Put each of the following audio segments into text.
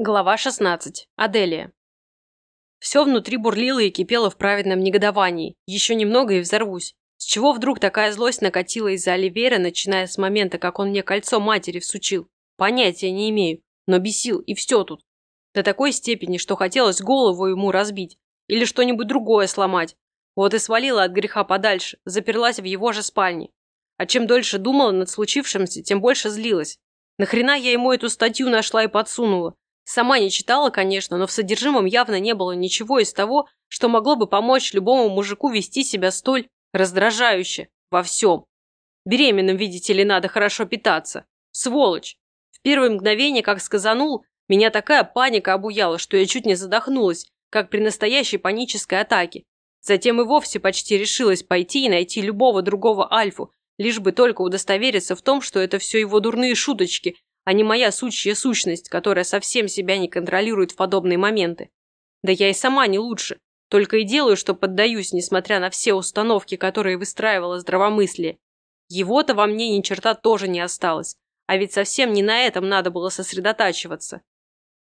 Глава 16. Аделия. Все внутри бурлило и кипело в праведном негодовании. Еще немного и взорвусь. С чего вдруг такая злость накатила из-за Оливера, начиная с момента, как он мне кольцо матери всучил? Понятия не имею, но бесил, и все тут. До такой степени, что хотелось голову ему разбить. Или что-нибудь другое сломать. Вот и свалила от греха подальше, заперлась в его же спальне. А чем дольше думала над случившимся, тем больше злилась. Нахрена я ему эту статью нашла и подсунула? Сама не читала, конечно, но в содержимом явно не было ничего из того, что могло бы помочь любому мужику вести себя столь раздражающе во всем. Беременным, видите ли, надо хорошо питаться. Сволочь! В первое мгновение, как сказанул, меня такая паника обуяла, что я чуть не задохнулась, как при настоящей панической атаке. Затем и вовсе почти решилась пойти и найти любого другого Альфу, лишь бы только удостовериться в том, что это все его дурные шуточки, а не моя сучья сущность, которая совсем себя не контролирует в подобные моменты. Да я и сама не лучше, только и делаю, что поддаюсь, несмотря на все установки, которые выстраивало здравомыслие. Его-то во мне ни черта тоже не осталось, а ведь совсем не на этом надо было сосредотачиваться.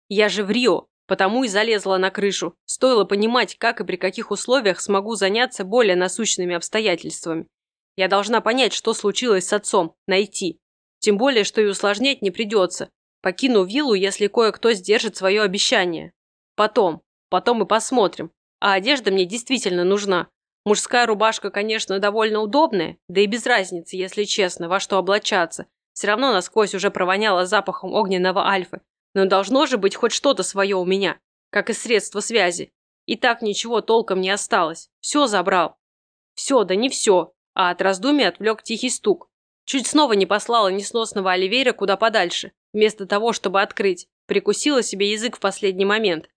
Я же в Рио, потому и залезла на крышу. Стоило понимать, как и при каких условиях смогу заняться более насущными обстоятельствами. Я должна понять, что случилось с отцом, найти. Тем более, что и усложнять не придется. Покину виллу, если кое-кто сдержит свое обещание. Потом. Потом мы посмотрим. А одежда мне действительно нужна. Мужская рубашка, конечно, довольно удобная, да и без разницы, если честно, во что облачаться. Все равно насквозь уже провоняло запахом огненного альфы. Но должно же быть хоть что-то свое у меня, как и средство связи. И так ничего толком не осталось. Все забрал. Все, да не все. А от раздумий отвлек тихий стук. Чуть снова не послала несносного Оливейра куда подальше, вместо того, чтобы открыть. Прикусила себе язык в последний момент.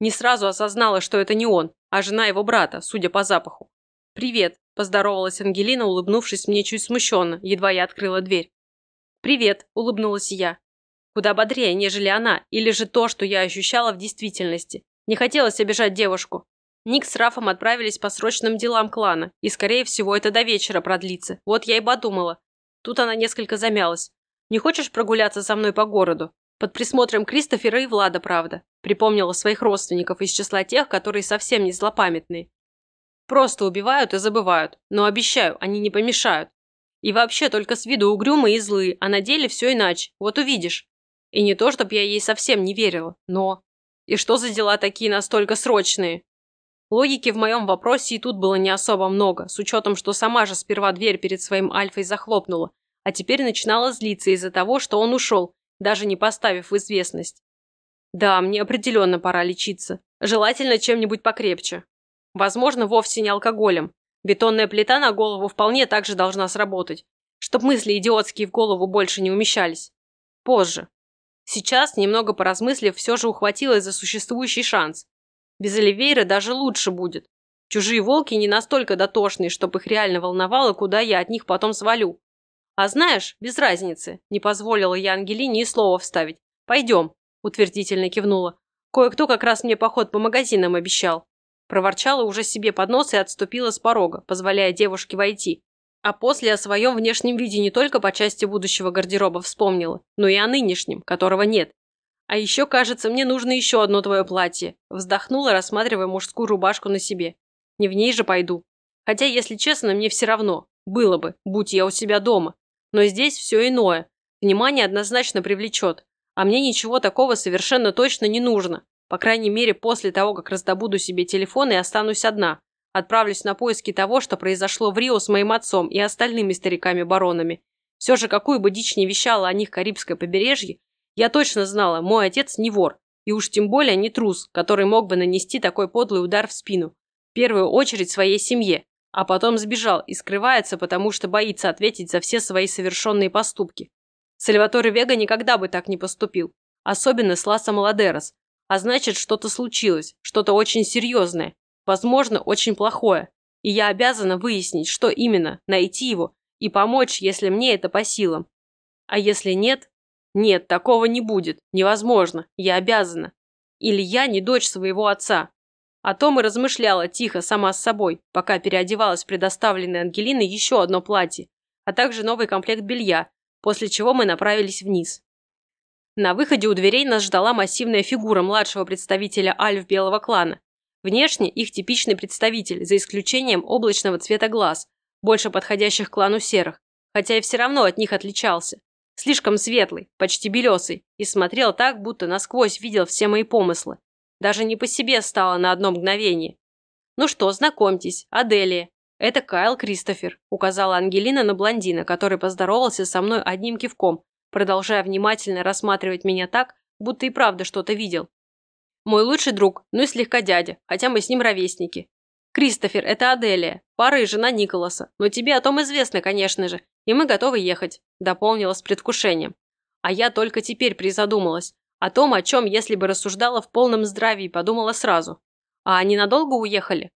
Не сразу осознала, что это не он, а жена его брата, судя по запаху. «Привет», – поздоровалась Ангелина, улыбнувшись мне чуть смущенно, едва я открыла дверь. «Привет», – улыбнулась я. Куда бодрее, нежели она, или же то, что я ощущала в действительности. Не хотелось обижать девушку. Ник с Рафом отправились по срочным делам клана, и, скорее всего, это до вечера продлится. Вот я и подумала. Тут она несколько замялась. «Не хочешь прогуляться со мной по городу?» Под присмотром Кристофера и Влада, правда. Припомнила своих родственников из числа тех, которые совсем не злопамятные. Просто убивают и забывают. Но обещаю, они не помешают. И вообще только с виду угрюмые и злые, а на деле все иначе. Вот увидишь. И не то, чтоб я ей совсем не верила, но... И что за дела такие настолько срочные? Логики в моем вопросе и тут было не особо много, с учетом, что сама же сперва дверь перед своим Альфой захлопнула, а теперь начинала злиться из-за того, что он ушел, даже не поставив в известность. Да, мне определенно пора лечиться. Желательно чем-нибудь покрепче. Возможно, вовсе не алкоголем. Бетонная плита на голову вполне также должна сработать, чтоб мысли идиотские в голову больше не умещались. Позже. Сейчас, немного поразмыслив, все же ухватилась за существующий шанс. Без Оливейра даже лучше будет. Чужие волки не настолько дотошные, чтобы их реально волновало, куда я от них потом свалю. А знаешь, без разницы, не позволила я Ангелине и слова вставить. Пойдем, утвердительно кивнула. Кое-кто как раз мне поход по магазинам обещал. Проворчала уже себе под нос и отступила с порога, позволяя девушке войти. А после о своем внешнем виде не только по части будущего гардероба вспомнила, но и о нынешнем, которого нет. «А еще, кажется, мне нужно еще одно твое платье», вздохнула, рассматривая мужскую рубашку на себе. «Не в ней же пойду. Хотя, если честно, мне все равно. Было бы, будь я у себя дома. Но здесь все иное. Внимание однозначно привлечет. А мне ничего такого совершенно точно не нужно. По крайней мере, после того, как раздобуду себе телефон и останусь одна. Отправлюсь на поиски того, что произошло в Рио с моим отцом и остальными стариками-баронами. Все же, какую бы дичь не вещала о них Карибское побережье, я точно знала, мой отец не вор, и уж тем более не трус, который мог бы нанести такой подлый удар в спину. В первую очередь своей семье, а потом сбежал и скрывается, потому что боится ответить за все свои совершенные поступки. Сальваторе Вега никогда бы так не поступил, особенно с Ласом Ладерос. А значит, что-то случилось, что-то очень серьезное, возможно, очень плохое. И я обязана выяснить, что именно, найти его и помочь, если мне это по силам. А если нет, нет, такого не будет. Невозможно. Я обязана. Или я не дочь своего отца. О том и размышляла тихо, сама с собой, пока переодевалась в предоставленной Ангелиной еще одно платье, а также новый комплект белья, после чего мы направились вниз. На выходе у дверей нас ждала массивная фигура младшего представителя Альф Белого клана. Внешне их типичный представитель, за исключением облачного цвета глаз, больше подходящих клану серых, хотя и все равно от них отличался. Слишком светлый, почти белесый, и смотрел так, будто насквозь видел все мои помыслы. Даже не по себе стало на одно мгновение. «Ну что, знакомьтесь, Аделия. Это Кайл Кристофер», указала Ангелина на блондина, который поздоровался со мной одним кивком, продолжая внимательно рассматривать меня так, будто и правда что-то видел. Мой лучший друг, ну и слегка дядя, хотя мы с ним ровесники. Кристофер, это Аделия, пара и жена Николаса, но тебе о том известно, конечно же, и мы готовы ехать», – дополнила с предвкушением. А я только теперь призадумалась. О том, о чем, если бы рассуждала в полном здравии, подумала сразу. А они надолго уехали?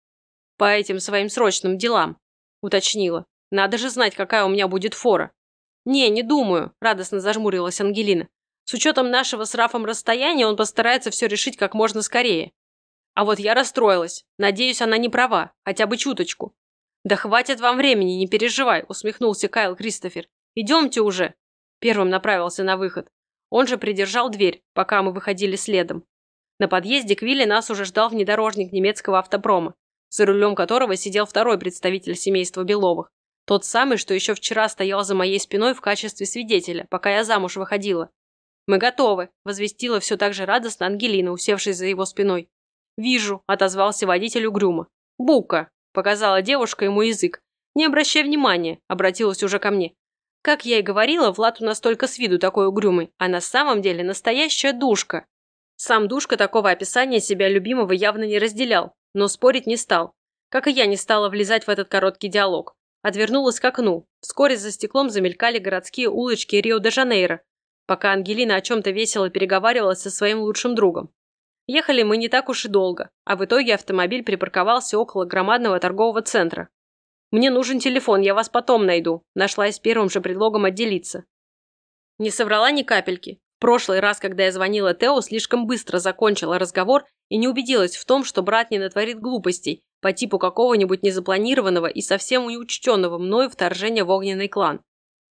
По этим своим срочным делам, уточнила. Надо же знать, какая у меня будет фора. «Не, не думаю», – радостно зажмурилась Ангелина. «С учетом нашего с Рафом расстояния он постарается все решить как можно скорее». А вот я расстроилась. Надеюсь, она не права, хотя бы чуточку. «Да хватит вам времени, не переживай», – усмехнулся Кайл Кристофер. «Идемте уже». Первым направился на выход. Он же придержал дверь, пока мы выходили следом. На подъезде к вилле нас уже ждал внедорожник немецкого автопрома, за рулем которого сидел второй представитель семейства Беловых. Тот самый, что еще вчера стоял за моей спиной в качестве свидетеля, пока я замуж выходила. «Мы готовы», – возвестила все так же радостно Ангелина, усевшись за его спиной. «Вижу», – отозвался водитель угрюмо. «Бука», – показала девушка ему язык. «Не обращай внимания», – обратилась уже ко мне. Как я и говорила, Влад у нас только с виду такой угрюмый, а на самом деле настоящая душка. Сам душка такого описания себя любимого явно не разделял, но спорить не стал. Как и я не стала влезать в этот короткий диалог. Отвернулась к окну. Вскоре за стеклом замелькали городские улочки Рио-де-Жанейро, пока Ангелина о чем-то весело переговаривалась со своим лучшим другом. Ехали мы не так уж и долго, а в итоге автомобиль припарковался около громадного торгового центра. «Мне нужен телефон, я вас потом найду», нашлась первым же предлогом отделиться. Не соврала ни капельки. Прошлый раз, когда я звонила Тео, слишком быстро закончила разговор и не убедилась в том, что брат не натворит глупостей, по типу какого-нибудь незапланированного и совсем неучтенного мною вторжения в огненный клан.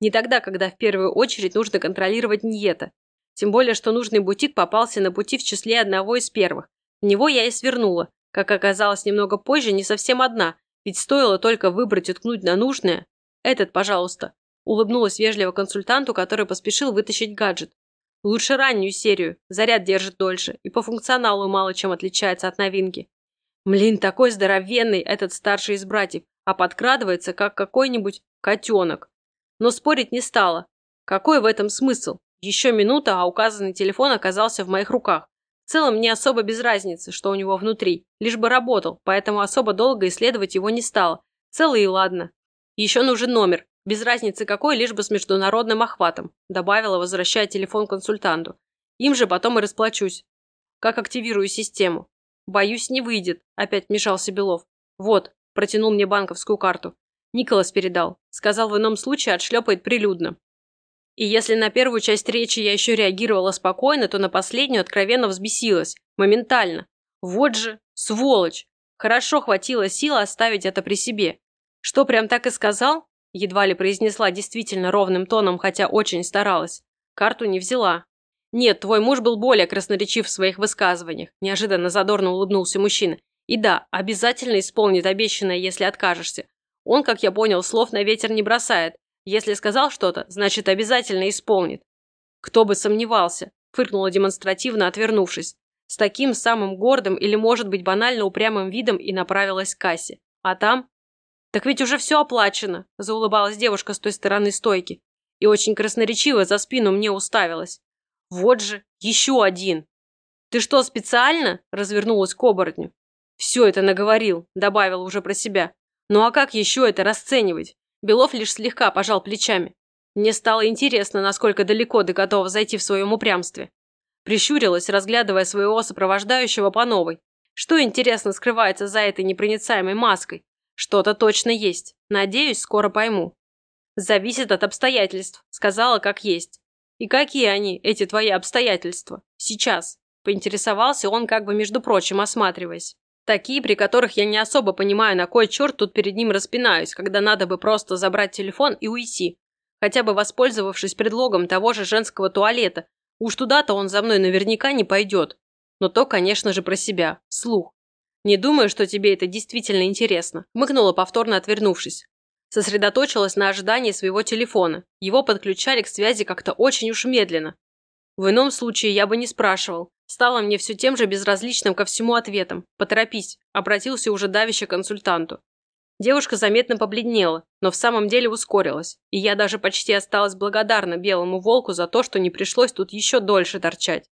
Не тогда, когда в первую очередь нужно контролировать Ньета. Тем более, что нужный бутик попался на пути в числе одного из первых. В него я и свернула. Как оказалось немного позже, не совсем одна, ведь стоило только выбрать и ткнуть на нужное. «Этот, пожалуйста», – улыбнулась вежливо консультанту, который поспешил вытащить гаджет. «Лучше раннюю серию, заряд держит дольше и по функционалу мало чем отличается от новинки. Млин, такой здоровенный этот старший из братьев, а подкрадывается, как какой-нибудь котенок. Но спорить не стала. Какой в этом смысл? Еще минута, а указанный телефон оказался в моих руках. В целом, не особо без разницы, что у него внутри. Лишь бы работал, поэтому особо долго исследовать его не стало. Целый и ладно. Еще нужен номер. Без разницы какой, лишь бы с международным охватом. Добавила, возвращая телефон консультанту. Им же потом и расплачусь. Как активирую систему. «Боюсь, не выйдет», – опять вмешался Белов. «Вот», – протянул мне банковскую карту. Николас передал. Сказал, в ином случае отшлепает прилюдно. И если на первую часть речи я еще реагировала спокойно, то на последнюю откровенно взбесилась. Моментально. Вот же, сволочь. Хорошо хватило сил оставить это при себе. Что, прям так и сказал? Едва ли произнесла действительно ровным тоном, хотя очень старалась. Карту не взяла. «Нет, твой муж был более красноречив в своих высказываниях», – неожиданно задорно улыбнулся мужчина. «И да, обязательно исполнит обещанное, если откажешься. Он, как я понял, слов на ветер не бросает. Если сказал что-то, значит, обязательно исполнит». «Кто бы сомневался», – фыркнула демонстративно, отвернувшись. С таким самым гордым или, может быть, банально упрямым видом и направилась к кассе. А там? «Так ведь уже все оплачено», – заулыбалась девушка с той стороны стойки. И очень красноречиво за спину мне уставилась. Вот же, еще один. Ты что, специально? Развернулась к оборотню. Все это наговорил, добавил уже про себя. Ну а как еще это расценивать? Белов лишь слегка пожал плечами. Мне стало интересно, насколько далеко ты готова зайти в своем упрямстве. Прищурилась, разглядывая своего сопровождающего по новой. Что, интересно, скрывается за этой непроницаемой маской? Что-то точно есть. Надеюсь, скоро пойму. Зависит от обстоятельств, сказала как есть. «И какие они, эти твои обстоятельства? Сейчас?» Поинтересовался он, как бы между прочим, осматриваясь. Такие, при которых я не особо понимаю, на кой черт тут перед ним распинаюсь, когда надо бы просто забрать телефон и уйти. Хотя бы воспользовавшись предлогом того же женского туалета. Уж туда-то он за мной наверняка не пойдет. Но то, конечно же, про себя, слух. Не думаю, что тебе это действительно интересно. Мыкнула повторно отвернувшись. Сосредоточилась на ожидании своего телефона. Его подключали к связи как-то очень уж медленно. В ином случае я бы не спрашивал. Стало мне все тем же безразличным ко всему ответом. Поторопись, обратился уже давище консультанту. Девушка заметно побледнела, но в самом деле ускорилась, и я даже почти осталась благодарна белому волку за то, что не пришлось тут еще дольше торчать.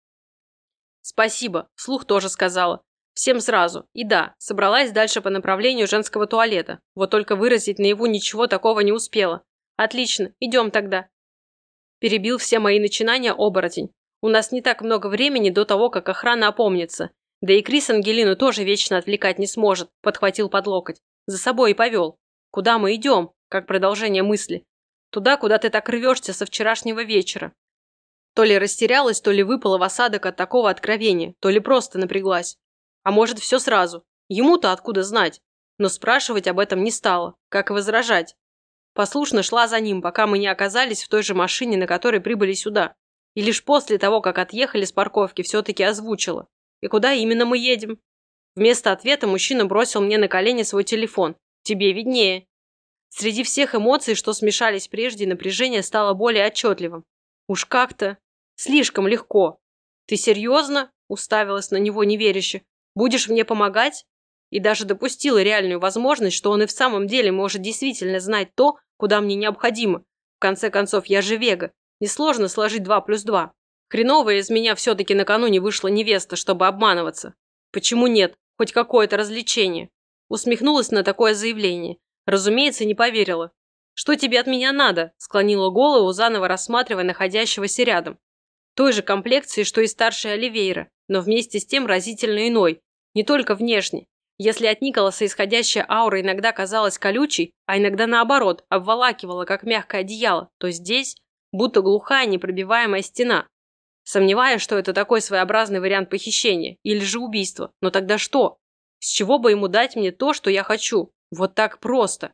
«Спасибо», – вслух тоже сказала. Всем сразу. И да, собралась дальше по направлению женского туалета. Вот только выразить наяву ничего такого не успела. Отлично, идем тогда. Перебил все мои начинания оборотень. У нас не так много времени до того, как охрана опомнится. Да и Крис Ангелину тоже вечно отвлекать не сможет, подхватил под локоть. За собой и повел. Куда мы идем? Как продолжение мысли. Туда, куда ты так рвешься со вчерашнего вечера. То ли растерялась, то ли выпала в осадок от такого откровения, то ли просто напряглась. А может, все сразу. Ему-то откуда знать? Но спрашивать об этом не стала, как и возражать. Послушно шла за ним, пока мы не оказались в той же машине, на которой прибыли сюда. И лишь после того, как отъехали с парковки, все-таки озвучила. И куда именно мы едем? Вместо ответа мужчина бросил мне на колени свой телефон. Тебе виднее. Среди всех эмоций, что смешались прежде, напряжение стало более отчетливым. Уж как-то. Слишком легко. Ты серьезно? Уставилась на него неверяще. Будешь мне помогать? И даже допустила реальную возможность, что он и в самом деле может действительно знать то, куда мне необходимо. В конце концов, я же Вега. Несложно сложить два плюс два. Хреновая из меня все-таки накануне вышла невеста, чтобы обманываться. Почему нет? Хоть какое-то развлечение. Усмехнулась на такое заявление. Разумеется, не поверила. «Что тебе от меня надо?» – склонила голову, заново рассматривая находящегося рядом. Той же комплекции, что и старшая Оливейра, но вместе с тем разительно иной. Не только внешне. Если от Николаса исходящая аура иногда казалась колючей, а иногда наоборот, обволакивала, как мягкое одеяло, то здесь будто глухая непробиваемая стена. Сомневаюсь, что это такой своеобразный вариант похищения или же убийства. Но тогда что? С чего бы ему дать мне то, что я хочу? Вот так просто.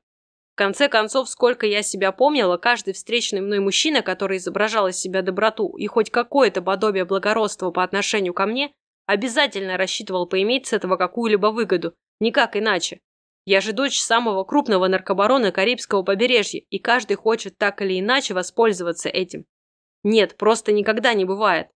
В конце концов, сколько я себя помнила, каждый встречный мной мужчина, который изображал из себя доброту и хоть какое-то подобие благородства по отношению ко мне, обязательно рассчитывал поиметь с этого какую-либо выгоду. Никак иначе. Я же дочь самого крупного наркобарона Карибского побережья, и каждый хочет так или иначе воспользоваться этим. Нет, просто никогда не бывает.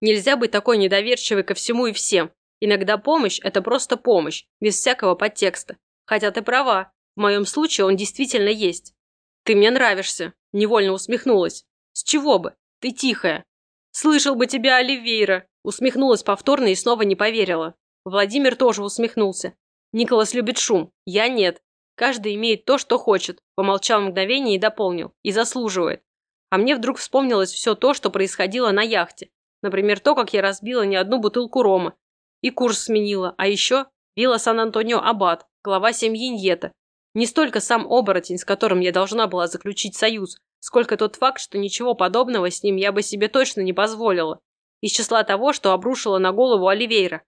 Нельзя быть такой недоверчивой ко всему и всем. Иногда помощь – это просто помощь, без всякого подтекста. Хотя ты права, в моем случае он действительно есть. Ты мне нравишься, невольно усмехнулась. С чего бы? Ты тихая. Слышал бы тебя Оливейра. Усмехнулась повторно и снова не поверила. Владимир тоже усмехнулся. Николас любит шум, я нет. Каждый имеет то, что хочет. Помолчал мгновение и дополнил. И заслуживает. А мне вдруг вспомнилось все то, что происходило на яхте. Например, то, как я разбила не одну бутылку рома. И курс сменила. А еще Вилла Сан-Антонио Аббат, глава семьи Ньета. Не столько сам оборотень, с которым я должна была заключить союз, сколько тот факт, что ничего подобного с ним я бы себе точно не позволила. Из числа того, что обрушила на голову Оливейра.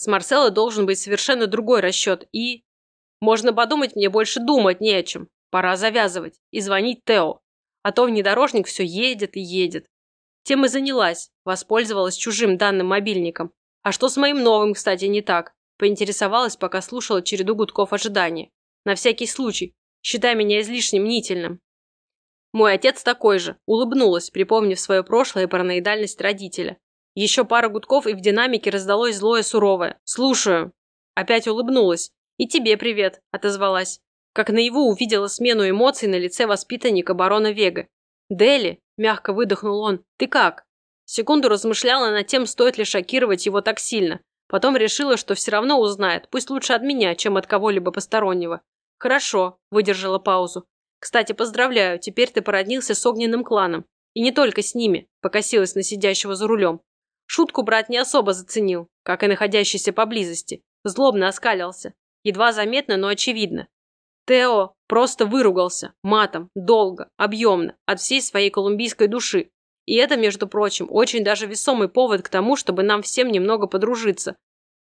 С Марсело должен быть совершенно другой расчет и... Можно подумать, мне больше думать не о чем. Пора завязывать и звонить Тео. А то внедорожник все едет и едет. Тем и занялась, воспользовалась чужим данным мобильником. А что с моим новым, кстати, не так? Поинтересовалась, пока слушала череду гудков ожидания. На всякий случай, считай меня излишне мнительным. Мой отец такой же, улыбнулась, припомнив свое прошлое и параноидальность родителя. Еще пара гудков, и в динамике раздалось злое суровое. «Слушаю». Опять улыбнулась. «И тебе привет», – отозвалась как наяву увидела смену эмоций на лице воспитанника барона Вега. «Дели», – мягко выдохнул он, – «ты как?» Секунду размышляла над тем, стоит ли шокировать его так сильно. Потом решила, что все равно узнает, пусть лучше от меня, чем от кого-либо постороннего. «Хорошо», – выдержала паузу. «Кстати, поздравляю, теперь ты породнился с огненным кланом. И не только с ними», – покосилась на сидящего за рулем. Шутку брат не особо заценил, как и находящийся поблизости. Злобно оскалился. Едва заметно, но очевидно. Тео просто выругался, матом, долго, объемно, от всей своей колумбийской души. И это, между прочим, очень даже весомый повод к тому, чтобы нам всем немного подружиться.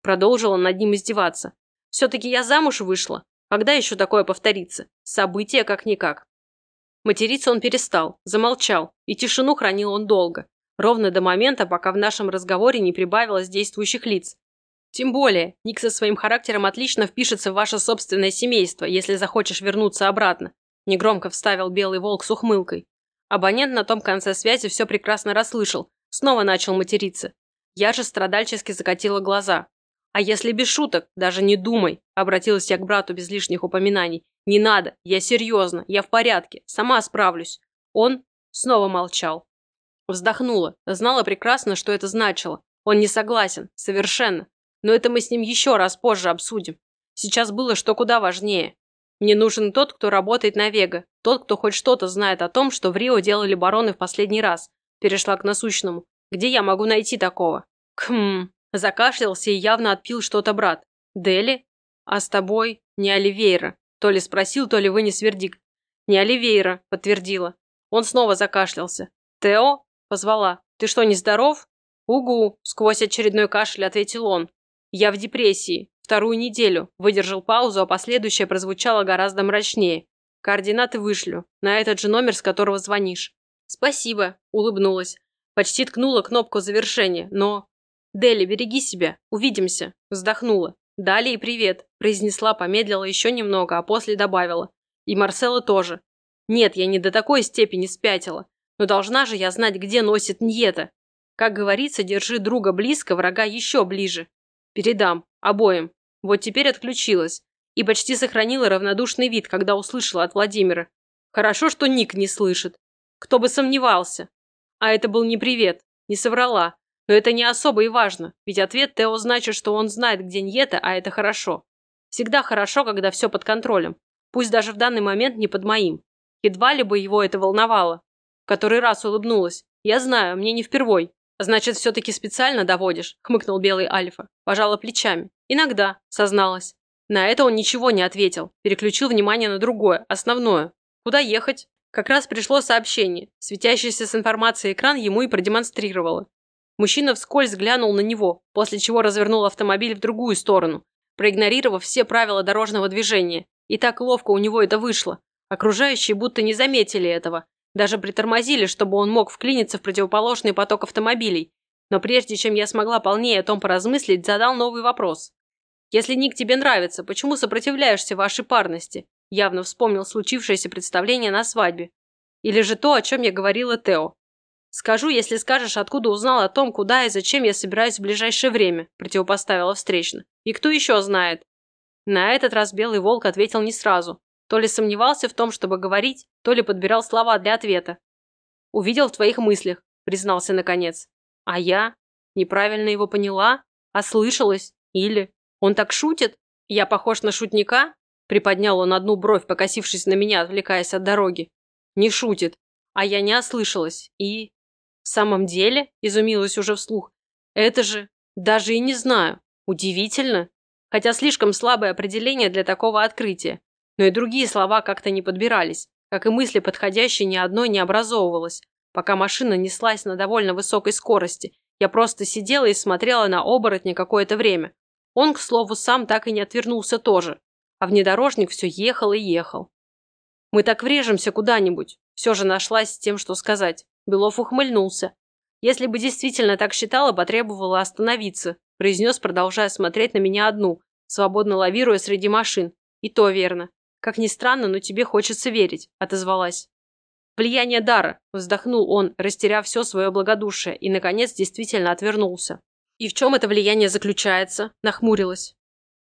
Продолжила над ним издеваться. Все-таки я замуж вышла. Когда еще такое повторится? Событие как-никак. Материться он перестал, замолчал, и тишину хранил он долго. Ровно до момента, пока в нашем разговоре не прибавилось действующих лиц. Тем более, Ник со своим характером отлично впишется в ваше собственное семейство, если захочешь вернуться обратно. Негромко вставил Белый Волк с ухмылкой. Абонент на том конце связи все прекрасно расслышал. Снова начал материться. Я же страдальчески закатила глаза. «А если без шуток? Даже не думай!» Обратилась я к брату без лишних упоминаний. «Не надо! Я серьезно! Я в порядке! Сама справлюсь!» Он снова молчал. Вздохнула. Знала прекрасно, что это значило. Он не согласен. Совершенно. Но это мы с ним еще раз позже обсудим. Сейчас было что куда важнее. Мне нужен тот, кто работает на Вега. Тот, кто хоть что-то знает о том, что в Рио делали бароны в последний раз. Перешла к насущному. Где я могу найти такого? Хм. Закашлялся и явно отпил что-то брат. Дели? А с тобой? Не Оливейра. То ли спросил, то ли вынес вердикт. Не Оливейра, подтвердила. Он снова закашлялся. Тео? Позвала. Ты что, не здоров? Угу, сквозь очередной кашель ответил он. Я в депрессии. Вторую неделю. Выдержал паузу, а последующее прозвучало гораздо мрачнее. Координаты вышлю. На этот же номер, с которого звонишь. Спасибо, улыбнулась. Почти ткнула кнопку завершения, но... «Дели, береги себя. Увидимся», – вздохнула. «Далее привет», – произнесла, помедлила еще немного, а после добавила. «И Марсела тоже. Нет, я не до такой степени спятила. Но должна же я знать, где носит Ньета. Как говорится, держи друга близко, врага еще ближе. Передам. Обоим. Вот теперь отключилась. И почти сохранила равнодушный вид, когда услышала от Владимира. Хорошо, что Ник не слышит. Кто бы сомневался. А это был не привет. Не соврала. Но это не особо и важно, ведь ответ Тео значит, что он знает, где Ньета, а это хорошо. Всегда хорошо, когда все под контролем. Пусть даже в данный момент не под моим. Едва ли бы его это волновало. Который раз улыбнулась. Я знаю, мне не впервой. Значит, все-таки специально доводишь, хмыкнул белый Альфа. Пожала плечами. Иногда, созналась. На это он ничего не ответил. Переключил внимание на другое, основное. Куда ехать? Как раз пришло сообщение. Светящийся с информацией экран ему и продемонстрировало. Мужчина вскользь глянул на него, после чего развернул автомобиль в другую сторону, проигнорировав все правила дорожного движения. И так ловко у него это вышло. Окружающие будто не заметили этого. Даже притормозили, чтобы он мог вклиниться в противоположный поток автомобилей. Но прежде чем я смогла полнее о том поразмыслить, задал новый вопрос. «Если Ник тебе нравится, почему сопротивляешься вашей парности?» Явно вспомнил случившееся представление на свадьбе. Или же то, о чем я говорила Тео. «Скажу, если скажешь, откуда узнал о том, куда и зачем я собираюсь в ближайшее время», противопоставила встречно. «И кто еще знает?» На этот раз Белый Волк ответил не сразу. То ли сомневался в том, чтобы говорить, то ли подбирал слова для ответа. «Увидел в твоих мыслях», признался наконец. «А я? Неправильно его поняла? Ослышалась? Или? Он так шутит? Я похож на шутника?» Приподнял он одну бровь, покосившись на меня, отвлекаясь от дороги. «Не шутит. А я не ослышалась. И...» «В самом деле?» – изумилась уже вслух. «Это же... даже и не знаю. Удивительно. Хотя слишком слабое определение для такого открытия. Но и другие слова как-то не подбирались, как и мысли подходящей ни одной не образовывалось. Пока машина неслась на довольно высокой скорости, я просто сидела и смотрела на оборотня какое-то время. Он, к слову, сам так и не отвернулся тоже. А внедорожник все ехал и ехал. «Мы так врежемся куда-нибудь», все же нашлась с тем, что сказать. Белов ухмыльнулся. «Если бы действительно так считала, потребовала остановиться», произнес, продолжая смотреть на меня одну, свободно лавируя среди машин. «И то верно. Как ни странно, но тебе хочется верить», отозвалась. «Влияние дара», вздохнул он, растеряв все свое благодушие, и, наконец, действительно отвернулся. «И в чем это влияние заключается?» нахмурилась.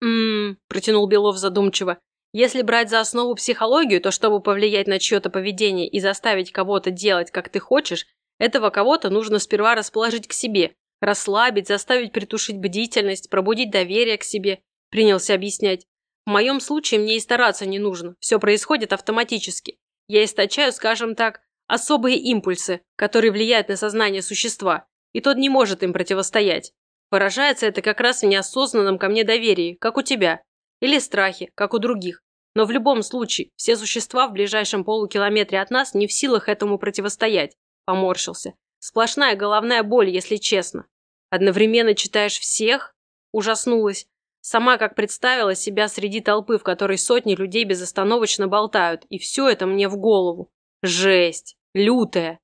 «М-м-м», протянул Белов задумчиво. Если брать за основу психологию, то чтобы повлиять на чье-то поведение и заставить кого-то делать, как ты хочешь, этого кого-то нужно сперва расположить к себе, расслабить, заставить притушить бдительность, пробудить доверие к себе, принялся объяснять. В моем случае мне и стараться не нужно, все происходит автоматически. Я источаю, скажем так, особые импульсы, которые влияют на сознание существа, и тот не может им противостоять. Выражается это как раз в неосознанном ко мне доверии, как у тебя, или страхе, как у других. Но в любом случае, все существа в ближайшем полукилометре от нас не в силах этому противостоять. Поморщился. Сплошная головная боль, если честно. Одновременно читаешь всех? Ужаснулась. Сама как представила себя среди толпы, в которой сотни людей безостановочно болтают, и все это мне в голову. Жесть. Лютая.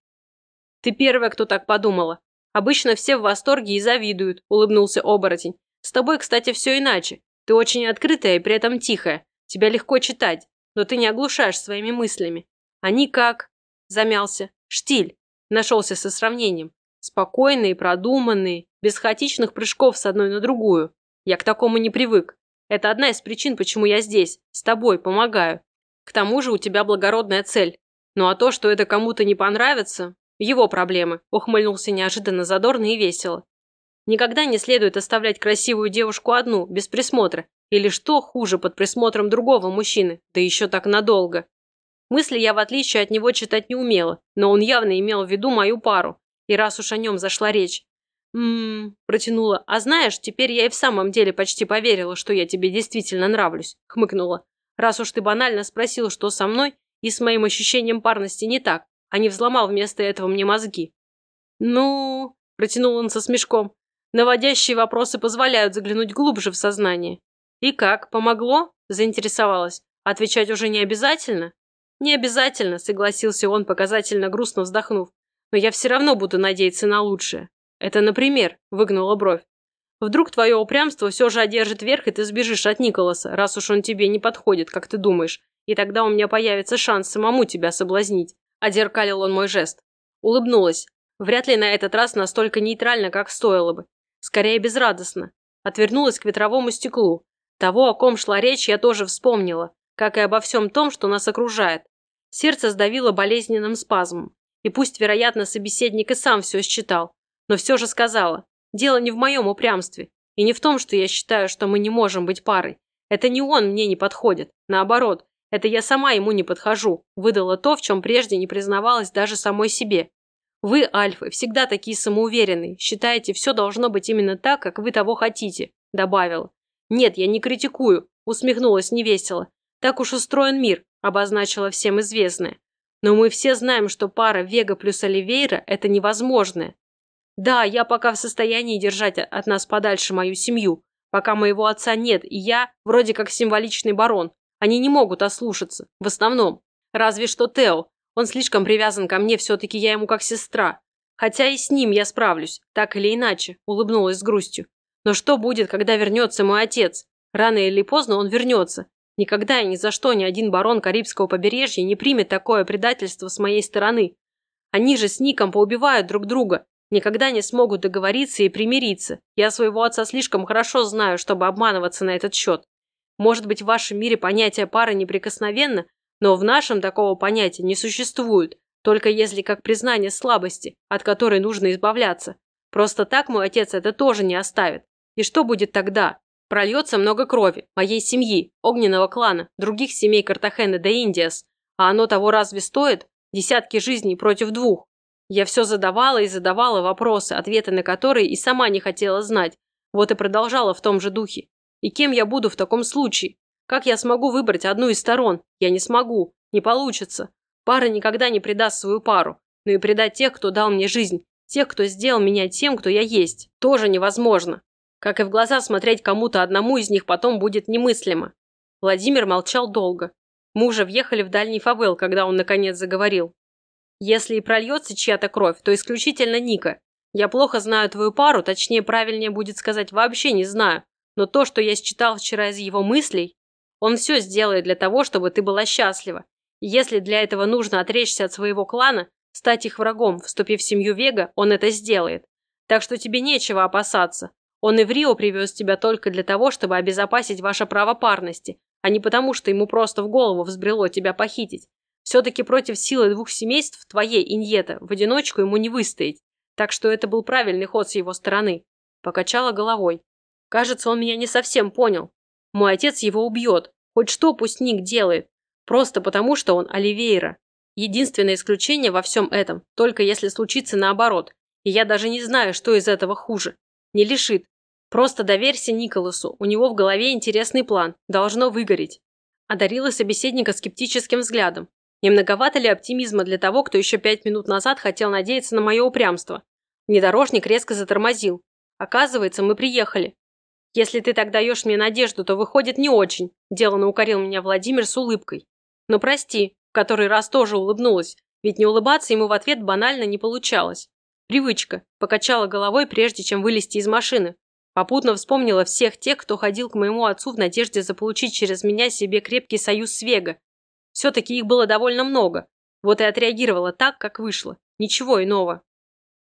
Ты первая, кто так подумала. Обычно все в восторге и завидуют, улыбнулся оборотень. С тобой, кстати, все иначе. Ты очень открытая и при этом тихая. Тебя легко читать, но ты не оглушаешь своими мыслями. Они как... Замялся. Штиль. Нашелся со сравнением. Спокойные, продуманные, без хаотичных прыжков с одной на другую. Я к такому не привык. Это одна из причин, почему я здесь, с тобой, помогаю. К тому же у тебя благородная цель. Ну а то, что это кому-то не понравится, его проблемы, ухмыльнулся неожиданно задорно и весело. Никогда не следует оставлять красивую девушку одну, без присмотра, или что хуже, под присмотром другого мужчины, да еще так надолго. Мысли я, в отличие от него, читать не умела, но он явно имел в виду мою пару, и раз уж о нем зашла речь. «М-м-м», протянула, «а знаешь, теперь я и в самом деле почти поверила, что я тебе действительно нравлюсь», хмыкнула. «Раз уж ты банально спросил, что со мной, и с моим ощущением парности не так, а не взломал вместо этого мне мозги. «Ну...» – протянул он со смешком. «Наводящие вопросы позволяют заглянуть глубже в сознание». «И как, помогло?» – заинтересовалась. «Отвечать уже не обязательно?» «Не обязательно», – согласился он, показательно грустно вздохнув. «Но я все равно буду надеяться на лучшее». «Это, например», – выгнула бровь. «Вдруг твое упрямство все же одержит верх, и ты сбежишь от Николаса, раз уж он тебе не подходит, как ты думаешь, и тогда у меня появится шанс самому тебя соблазнить. Одеркалил он мой жест. Улыбнулась. Вряд ли на этот раз настолько нейтрально, как стоило бы. Скорее безрадостно. Отвернулась к ветровому стеклу. Того, о ком шла речь, я тоже вспомнила, как и обо всем том, что нас окружает. Сердце сдавило болезненным спазмом. И пусть, вероятно, собеседник и сам все считал, но все же сказала. Дело не в моем упрямстве. И не в том, что я считаю, что мы не можем быть парой. Это не он мне не подходит. Наоборот, это я сама ему не подхожу, выдала то, в чем прежде не признавалась даже самой себе. Вы, альфы, всегда такие самоуверенные, считаете, все должно быть именно так, как вы того хотите, добавила. Нет, я не критикую, усмехнулась невесело. Так уж устроен мир, обозначила всем известное. Но мы все знаем, что пара Вега плюс Оливейра – это невозможное. Да, я пока в состоянии держать от нас подальше мою семью, пока моего отца нет, и я вроде как символичный барон, они не могут ослушаться. В основном. Разве что Тео. Он слишком привязан ко мне, все-таки я ему как сестра. Хотя и с ним я справлюсь, так или иначе, улыбнулась с грустью. Но что будет, когда вернется мой отец? Рано или поздно он вернется. Никогда и ни за что ни один барон Карибского побережья не примет такое предательство с моей стороны. Они же с Ником поубивают друг друга, никогда не смогут договориться и примириться. Я своего отца слишком хорошо знаю, чтобы обманываться на этот счет. Может быть, в вашем мире понятие пары неприкосновенно, но в нашем такого понятия не существует, только если как признание слабости, от которой нужно избавляться. Просто так мой отец это тоже не оставит. И что будет тогда? Прольется много крови, моей семьи, огненного клана, других семей Картахены да Индиас. А оно того разве стоит? Десятки жизней против двух. Я все задавала и задавала вопросы, ответы на которые и сама не хотела знать. Вот и продолжала в том же духе. И кем я буду в таком случае? Как я смогу выбрать одну из сторон? Я не смогу. Не получится. Пара никогда не предаст свою пару. Но и предать тех, кто дал мне жизнь. Тех, кто сделал меня тем, кто я есть. Тоже невозможно. Как и в глаза смотреть кому-то одному из них потом будет немыслимо. Владимир молчал долго. Мы уже въехали в дальний фавел, когда он наконец заговорил. Если и прольется чья-то кровь, то исключительно Ника. Я плохо знаю твою пару, точнее, правильнее будет сказать, вообще не знаю. Но то, что я считал вчера из его мыслей, он все сделает для того, чтобы ты была счастлива. И если для этого нужно отречься от своего клана, стать их врагом, вступив в семью Вега, он это сделает. Так что тебе нечего опасаться. Он и в Рио привез тебя только для того, чтобы обезопасить ваше право парности, а не потому, что ему просто в голову взбрело тебя похитить. Все-таки против силы двух семейств, твоей Иньета, в одиночку ему не выстоять. Так что это был правильный ход с его стороны. Покачала головой. Кажется, он меня не совсем понял. Мой отец его убьет. Хоть что пусть Ник делает. Просто потому, что он Оливейра. Единственное исключение во всем этом, только если случится наоборот. И я даже не знаю, что из этого хуже. Не лишит. Просто доверься Николасу, у него в голове интересный план, должно выгореть. Одарила собеседника скептическим взглядом. И многовато ли оптимизма для того, кто еще пять минут назад хотел надеяться на мое упрямство? Внедорожник резко затормозил. Оказывается, мы приехали. Если ты так даешь мне надежду, то выходит не очень, делано укорил меня Владимир с улыбкой. Но прости, в который раз тоже улыбнулась, ведь не улыбаться ему в ответ банально не получалось. Привычка, покачала головой, прежде чем вылезти из машины. Попутно вспомнила всех тех, кто ходил к моему отцу в надежде заполучить через меня себе крепкий союз с Вега, все-таки их было довольно много. Вот и отреагировала так, как вышло. Ничего иного.